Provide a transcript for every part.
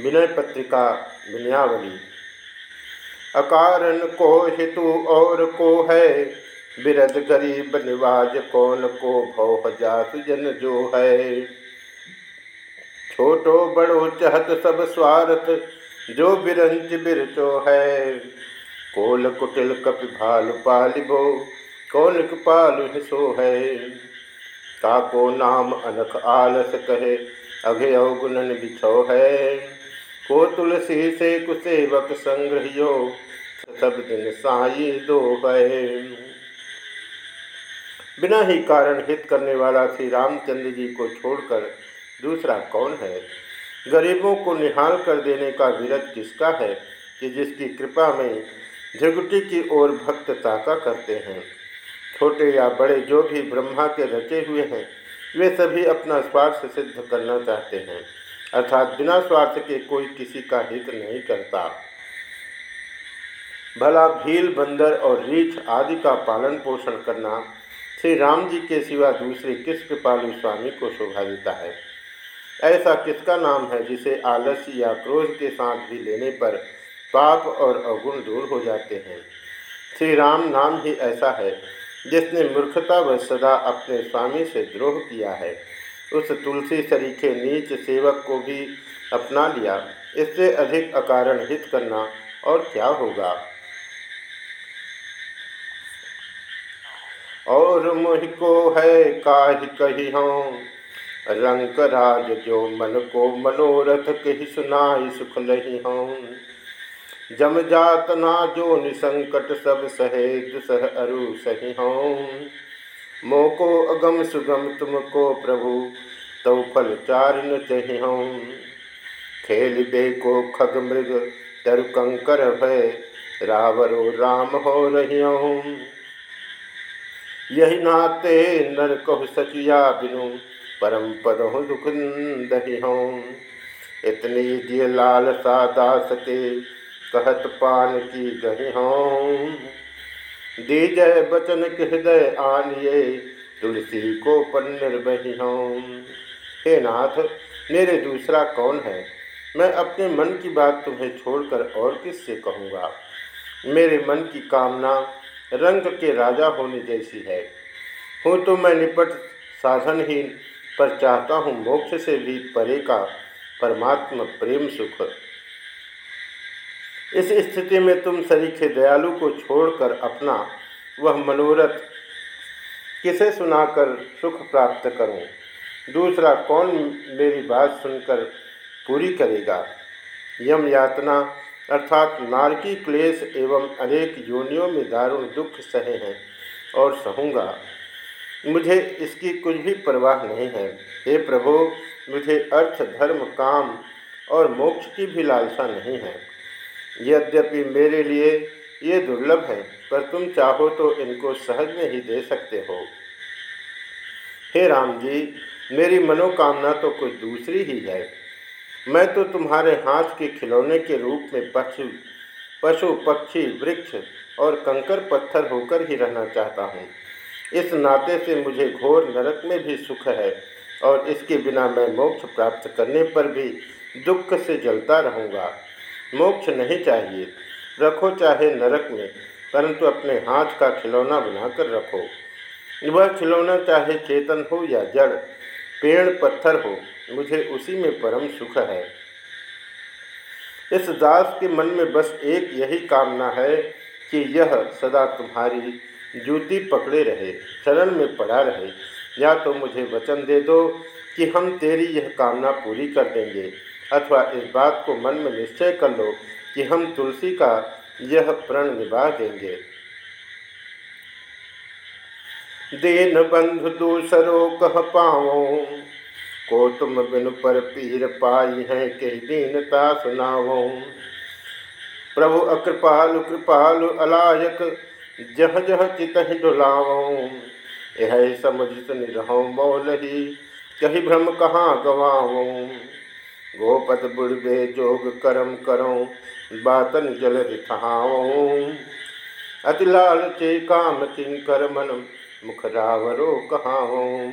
विनय पत्रिका विनयावली। अकारण को हेतु और को है? बिरद गरीब निवाज कौन को भौ जन जो है? छोटो बड़ो चहत सब स्वार्थ, जो बिरंज बिरचो है। कोल कुटिल कपि भालु पालिबो, कौन पालु हिसो है? ताको नाम अनख आलस कहे अघे अवगुणन बिछो है। को तुलसी से कुसेवक संग्रहियो, सब दिन साई दो बिना ही कारण हित करने वाला श्री रामचंद्र जी को छोड़कर दूसरा कौन है? गरीबों को निहाल कर देने का विरत किसका है कि जिसकी कृपा में झगुटी की ओर भक्त ताका करते हैं? छोटे या बड़े जो भी ब्रह्मा के रचे हुए हैं, वे सभी अपना स्वार्थ सिद्ध करना चाहते हैं। अर्थात बिना स्वार्थ के कोई किसी का हित नहीं करता। भला भील, बंदर और रीछ आदि का पालन पोषण करना श्री राम जी के सिवा दूसरे किस कृपालु स्वामी को शोभा देता है? ऐसा किसका नाम है जिसे आलस्य या क्रोध के साथ भी लेने पर पाप और अवगुण दूर हो जाते हैं? श्री राम नाम ही ऐसा है जिसने मूर्खता व सदा अपने स्वामी से द्रोह किया है। उस तुलसी सरीखे नीच सेवक को भी अपना लिया। इससे अधिक अकारण हित करना और क्या होगा? और मुह को है काहि कही हूँ? रंग राज जो मन को मनोरथ कही सुनाई सुख लही हूँ। जम जात ना जो निसंकट सब सहे दुसह अरु सही हूँ। मोको अगम सुगम तुमको प्रभु, तव फल चारिन चहियों। खेल बे को खग मृग, तरु कंकर भय, रावरो राम हो रहियों। यही नाते नर कह सचिया बिनु, परम पद हो दुख दही हों इतनी दिय दास के कहत पान की गही हों दीजय बचन के हृदय आनिए, तुलसी को पन्नर बही हे नाथ, मेरे दूसरा कौन है? मैं अपने मन की बात तुम्हें छोड़कर और किससे कहूँगा? मेरे मन की कामना रंग के राजा होने जैसी है। हूँ तो मैं निपट साधनहीन, पर चाहता हूँ मोक्ष से भी परे का परमात्मा प्रेम सुख। इस स्थिति में तुम सरीखे दयालु को छोड़कर अपना वह मनोरथ किसे सुनाकर सुख प्राप्त करूँ? दूसरा, कौन मेरी बात सुनकर पूरी करेगा? यम यातना, अर्थात नारकी क्लेश एवं अनेक योनियों में दारुण दुख सहे हैं और सहूँगा। मुझे इसकी कुछ भी परवाह नहीं है। हे प्रभु, मुझे अर्थ, धर्म, काम और मोक्ष की भी लालसा नहीं है। यद्यपि मेरे लिए ये दुर्लभ है, पर तुम चाहो तो इनको सहज में ही दे सकते हो। हे राम जी मेरी मनोकामना तो कुछ दूसरी ही है। मैं तो तुम्हारे हाथ के खिलौने के रूप में पशु पशु पक्षी, वृक्ष और कंकर पत्थर होकर ही रहना चाहता हूँ। इस नाते से मुझे घोर नरक में भी सुख है और इसके बिना मैं मोक्ष प्राप्त करने पर भी दुख से जलता रहूँगा। मोक्ष नहीं चाहिए। रखो चाहे नरक में, परंतु अपने हाथ का खिलौना बनाकर रखो। वह खिलौना चाहे चेतन हो या जड़, पेड़ पत्थर हो, मुझे उसी में परम सुख है। इस दास के मन में बस एक यही कामना है कि यह सदा तुम्हारी जूती पकड़े रहे चरण में पड़ा रहे। या तो मुझे वचन दे दो कि हम तेरी यह कामना पूरी कर देंगे। अथवा इस बात को मन में निश्चय कर लो कि हम तुलसी का यह प्रण निभा देंगे। दीन बंधु दूसरो कह पाओ। को तुम बिन पर पीर पाई है के दीनता सुनाओ। प्रभु अकृपालु कृपालु अलायक जह जह चित डुलाओ। यह समझ सुन रहो मौल ही कही भ्रम कहाँ गवाओ। गोपत बुढ़बे जोग करम करो, बातन जल रिथाओ अति लाल चे काम किंकर मन मुख रावरो कहाँ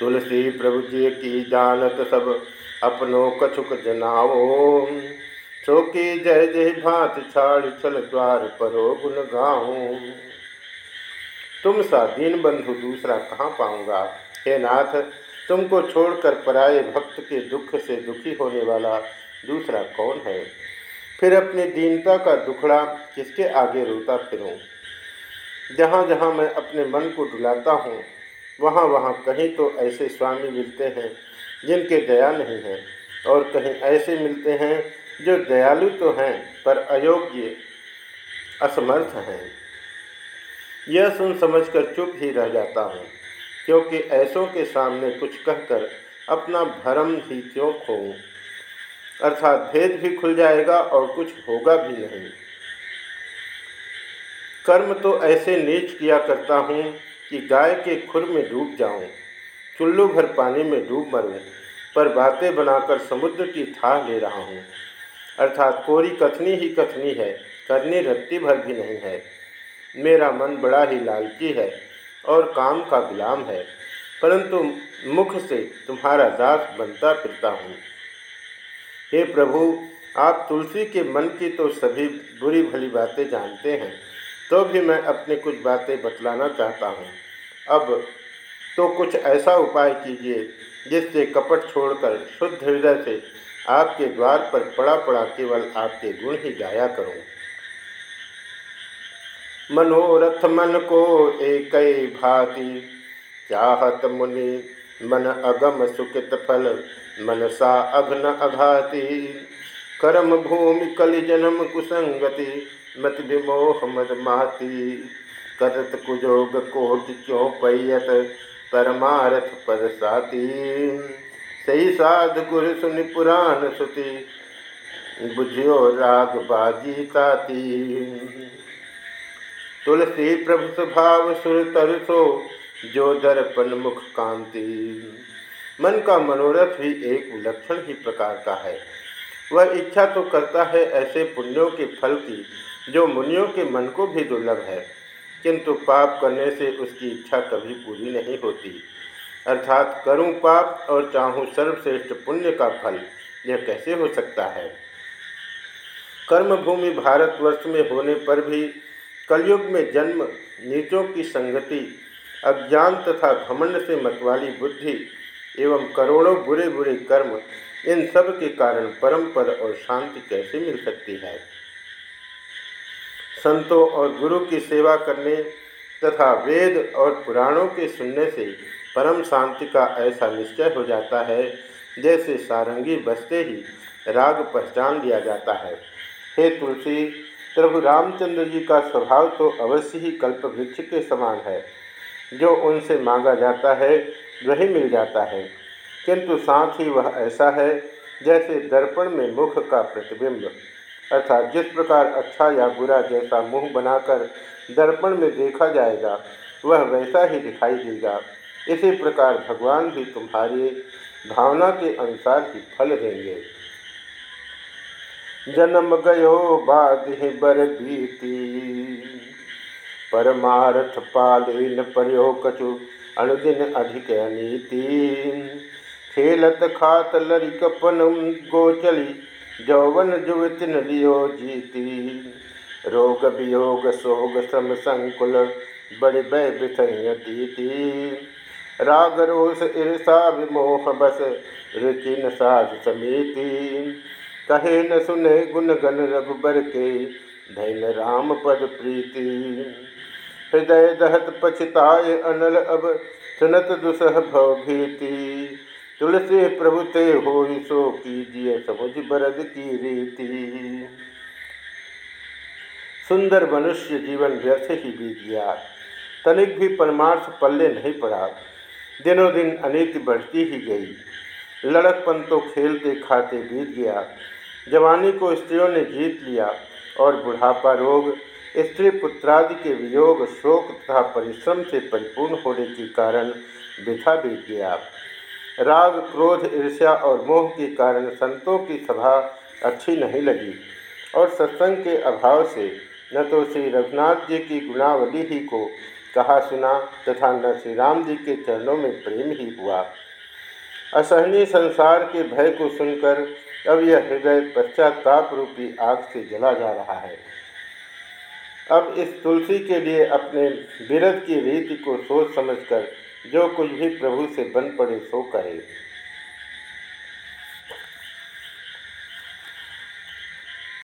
तुलसी प्रभु जी की जानत सब अपनो कछुक जनाओ सो की जय जय भात छाड़ चल द्वार परो गुन गाओ तुम सा दीन बंधु दूसरा कहाँ पाऊँगा? हे नाथ तुमको छोड़कर पराये भक्त के दुख से दुखी होने वाला दूसरा कौन है? फिर अपनी दीनता का दुखड़ा किसके आगे रोता फिरूं? जहाँ जहाँ मैं अपने मन को डुलाता हूँ, वहाँ वहाँ कहीं तो ऐसे स्वामी मिलते हैं जिनके दया नहीं है, और कहीं ऐसे मिलते हैं जो दयालु तो हैं, पर अयोग्य असमर्थ हैं। यह सुन समझकर चुप ही रह जाता हूँ। क्योंकि ऐसों के सामने कुछ कहकर अपना भरम ही क्यों खोऊं? अर्थात भेद भी खुल जाएगा और कुछ होगा भी नहीं। कर्म तो ऐसे नीच किया करता हूँ कि गाय के खुर में डूब जाऊँ, चुल्लू भर पानी में डूब मरूँ, पर बातें बनाकर समुद्र की था ले रहा हूँ। अर्थात कोरी कथनी ही कथनी है, करनी रत्ती भर भी नहीं है। मेरा मन बड़ा ही लालची है। और काम का गुलाम है, परंतु मुख से तुम्हारा दास बनता फिरता हूँ। हे प्रभु, आप तुलसी के मन की तो सभी बुरी भली बातें जानते हैं तो भी मैं अपनी कुछ बातें बतलाना चाहता हूँ। अब तो कुछ ऐसा उपाय कीजिए, जिससे कपट छोड़कर शुद्ध हृदय से आपके द्वार पर पड़ा पड़ा केवल आपके गुण ही गाया करूँ। मनोरथ मन को एक भांति। चाहत मुनि मन अगम सुकित फल, मनसा अघन अघाति। कर्म भूमि कलि जन्म कुसंगति, मत विमोह मद माति। करत कुजोग कोट क्यों पैयत परमारथ पद साती। सही साध गुर सुनि पुराण सुति, बुझियो राग बाजी ताती। तुलसी प्रभु स्वभाव सुर तरसो, जो दर्पण मुख कांति। मन का मनोरथ भी एक विलक्षण ही प्रकार का है। वह इच्छा तो करता है ऐसे पुण्यों के फल की, जो मुनियों के मन को भी दुर्लभ है। किंतु पाप करने से उसकी इच्छा कभी पूरी नहीं होती। अर्थात करूँ पाप और चाहूँ सर्वश्रेष्ठ पुण्य का फल, यह कैसे हो सकता है? कर्मभूमि भारतवर्ष में होने पर भी कलयुग में जन्म, नीचों की संगति, अज्ञान तथा घमंड से मतवाली बुद्धि एवं करोड़ों बुरे बुरे कर्म, इन सब के कारण परम पद और शांति कैसे मिल सकती है? संतों और गुरु की सेवा करने तथा वेद और पुराणों के सुनने से परम शांति का ऐसा निश्चय हो जाता है, जैसे सारंगी बसते ही राग पहचान लिया जाता है। हे तुलसी प्रभु रामचंद्र जी का स्वभाव तो अवश्य ही कल्प वृक्ष के समान है। जो उनसे मांगा जाता है, वही मिल जाता है। किंतु साथ ही वह ऐसा है, जैसे दर्पण में मुख का प्रतिबिंब। अर्थात जिस प्रकार अच्छा या बुरा जैसा मुँह बनाकर दर्पण में देखा जाएगा, वह वैसा ही दिखाई देगा। इसी प्रकार भगवान भी तुम्हारी भावना के अनुसार ही फल देंगे। जन्म गयो बाद बर बीती। परमारथ पालीन पर्यो कछु अनुदिन अधिक नीति खेलत खात लरिकपन गोचली, जौवन जुवतिन लियो जीती। रोग वियोग सोग सम संकुल, बड़े बै दीती। राग रोष ईर्षा विमोह बस रुचि न साध समिति। कहे न सुने गुण गण रघुबर के, धैन राम पद प्रीति। हृदय दहत पछताए अनल अब, सुनत दुसह भव भीति। तुलसी प्रभु ते हो सो कीजिए समुझ बरद की रीति। सुंदर मनुष्य जीवन व्यर्थ ही बीत गया तनिक भी परमार्थ पल्ले नहीं पड़ा। दिनों दिन अनिति बढ़ती ही गई, लड़कपन तो खेलते खाते बीत गया। जवानी को स्त्रियों ने जीत लिया और बुढ़ापा रोग, स्त्री पुत्रादि के वियोग, शोक तथा परिश्रम से परिपूर्ण होने के कारण बिथा बीत गया। राग, क्रोध, ईर्ष्या और मोह के कारण संतों की सभा अच्छी नहीं लगी और सत्संग के अभाव से न तो श्री रघुनाथ जी की गुणावली ही को कहा सुना तथा न श्री राम जी के चरणों में प्रेम ही हुआ। असहनीय संसार के भय को सुनकर अब यह हृदय पश्चाताप रूपी आग से जला जा रहा है। अब इस तुलसी के लिए अपने विरध की रीति को सोच समझकर जो कुछ भी प्रभु से बन पड़े सो करे।